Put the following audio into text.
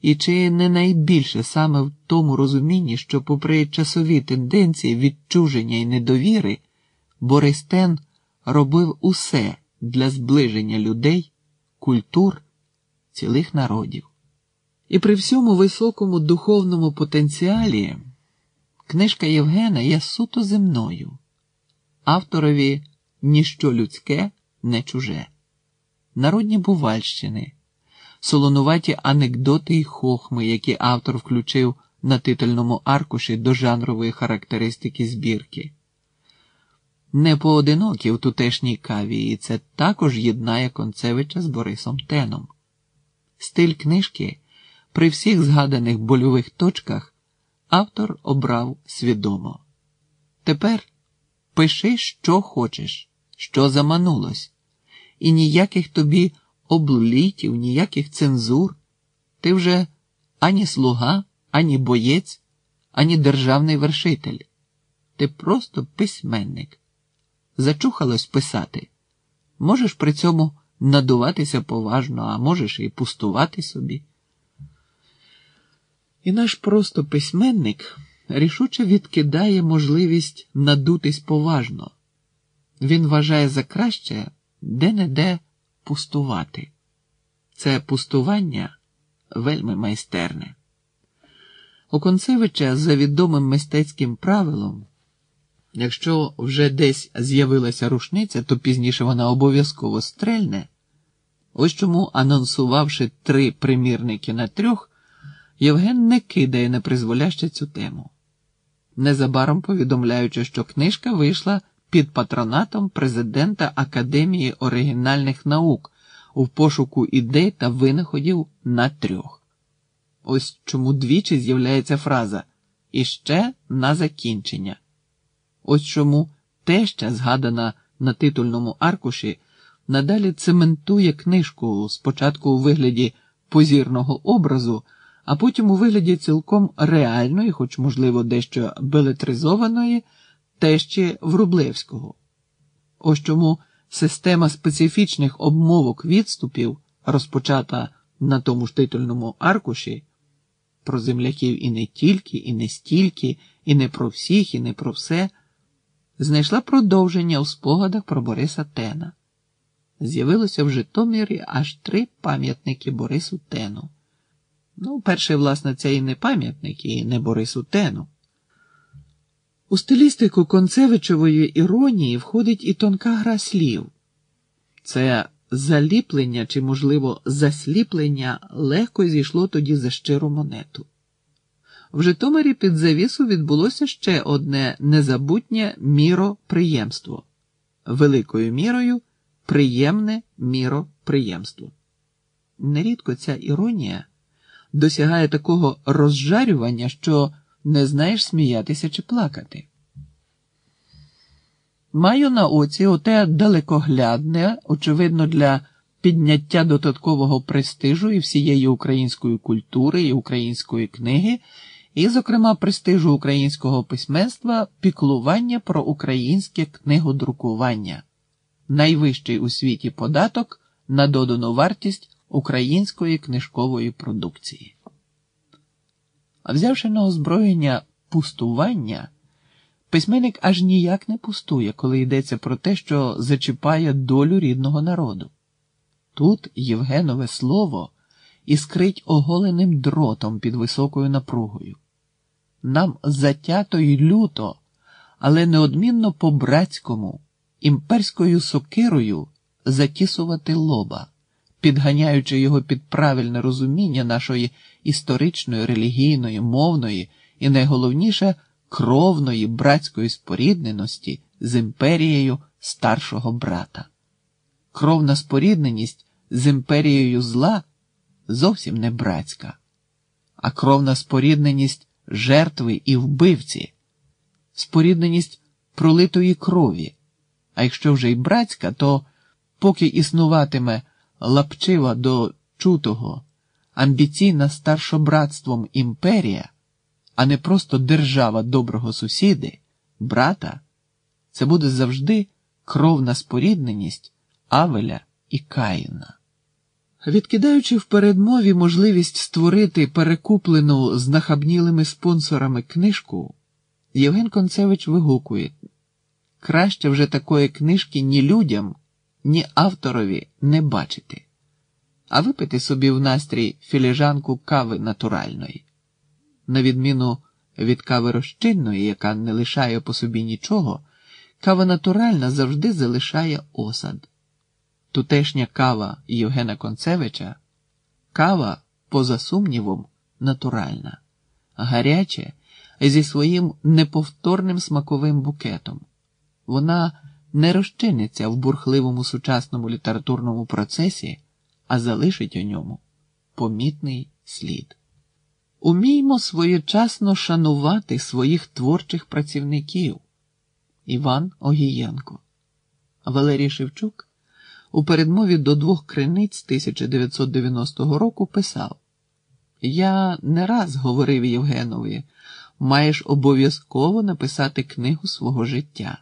і чи не найбільше саме в тому розумінні, що, попри часові тенденції відчуження і недовіри, Борис Тен робив усе для зближення людей, культур, цілих народів. І при всьому високому духовному потенціалі книжка Євгена є суто земною, авторові ніщо людське, не чуже, народні бувальщини, солонуваті анекдоти і хохми, які автор включив на титульному аркуші до жанрової характеристики збірки. Не поодинокі в тутешній каві, і це також єднає Концевича з Борисом Теном. Стиль книжки при всіх згаданих больових точках автор обрав свідомо. Тепер пиши, що хочеш, що заманулось, і ніяких тобі облітів, ніяких цензур. Ти вже ані слуга, ані боєць, ані державний вершитель. Ти просто письменник. Зачухалось писати. Можеш при цьому надуватися поважно, а можеш і пустувати собі. І наш просто письменник рішуче відкидає можливість надутись поважно. Він вважає за краще де-не-де пустувати. Це пустування вельми майстерне. У Концевича за відомим мистецьким правилом, якщо вже десь з'явилася рушниця, то пізніше вона обов'язково стрельне. Ось чому, анонсувавши три примірники на трьох, Євген не кидає непризволяще цю тему. Незабаром повідомляючи, що книжка вийшла під патронатом президента Академії оригінальних наук у пошуку ідей та винаходів на трьох. Ось чому двічі з'являється фраза іще на закінчення. Ось чому теща, згадана на титульному аркуші, надалі цементує книжку спочатку у вигляді позірного образу, а потім у вигляді цілком реальної, хоч, можливо, дещо белетризованої тещі Врублевського. Ось чому система специфічних обмовок відступів, розпочата на тому ж титульному аркуші, про земляків і не тільки, і не стільки, і не про всіх, і не про все, знайшла продовження у спогадах про Бориса Тена. З'явилося в Житомирі аж три пам'ятники Борису Тену. Ну, перший, власне, це і не пам'ятник, і не Борису Тену. У стилістику Концевичової іронії входить і тонка гра слів. Це заліплення чи, можливо, засліплення легко зійшло тоді за щиру монету. В Житомирі під завісу відбулося ще одне незабутнє міроприємство. Великою мірою приємне міроприємство. Нерідко ця іронія досягає такого розжарювання, що не знаєш сміятися чи плакати. Маю на оці оте далекоглядне, очевидно, для підняття додаткового престижу і всієї української культури і української книги, і, зокрема, престижу українського письменства піклування про українське книгодрукування, найвищий у світі податок на додану вартість української книжкової продукції. Взявши на озброєння пустування, письменник аж ніяк не пустує, коли йдеться про те, що зачіпає долю рідного народу. Тут Євгенове слово іскрить оголеним дротом під високою напругою. Нам затято й люто, але неодмінно по-братському, імперською сокирою затісувати лоба підганяючи його під правильне розуміння нашої історичної, релігійної, мовної і найголовніше кровної братської спорідненості з імперією старшого брата. Кровна спорідненість з імперією зла зовсім не братська, а кровна спорідненість жертви і вбивці, спорідненість пролитої крові. А якщо вже й братська, то поки існуватиме лапчива до чутого, амбіційна старшобратством імперія, а не просто держава доброго сусіди, брата, це буде завжди кровна спорідненість Авеля і Каїна. Відкидаючи в передмові можливість створити перекуплену з нахабнілими спонсорами книжку, Євген Концевич вигукує краще вже такої книжки ні людям, ні авторові не бачити, а випити собі в настрій філіжанку кави натуральної. На відміну від кави розчинної, яка не лишає по собі нічого, кава натуральна завжди залишає осад. Тутешня кава Євгена Концевича кава, поза сумнівом, натуральна, гаряче зі своїм неповторним смаковим букетом. Вона не розчиниться в бурхливому сучасному літературному процесі, а залишить у ньому помітний слід. Уміймо своєчасно шанувати своїх творчих працівників. Іван Огієнко, Валерій Шевчук у передмові до двох криниць 1990 року писав: Я не раз говорив Євгенові, маєш обов'язково написати книгу свого життя.